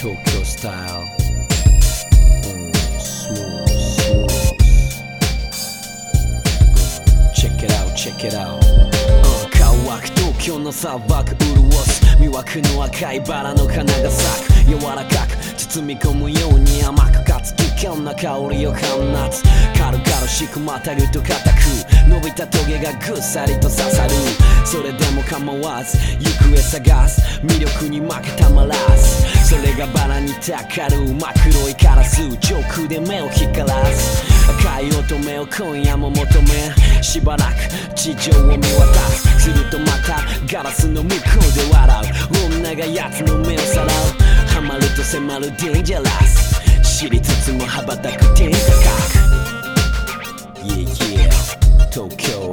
Tokyo style. Mm, smooth, smooth. Check it out, check it out. 乾く東京の砂漠潤す魅惑の赤いバラの花が咲く柔らかく包み込むように甘くかつ危険な香りを放つ軽々しくまたぐと固く伸びたトゲがぐっさりと刺さるそれでも構わず行方探す魅力に負けたまらずにたかる真黒いカラス上空で目を光らす。赤い乙女を今夜も求めしばらく地上を見渡す。するとまたガラスの向こうで笑う。女が奴の目をさらう。ハマると迫るデンジャラス。知りつつも羽ばたく天高く Yeah yeah 東京。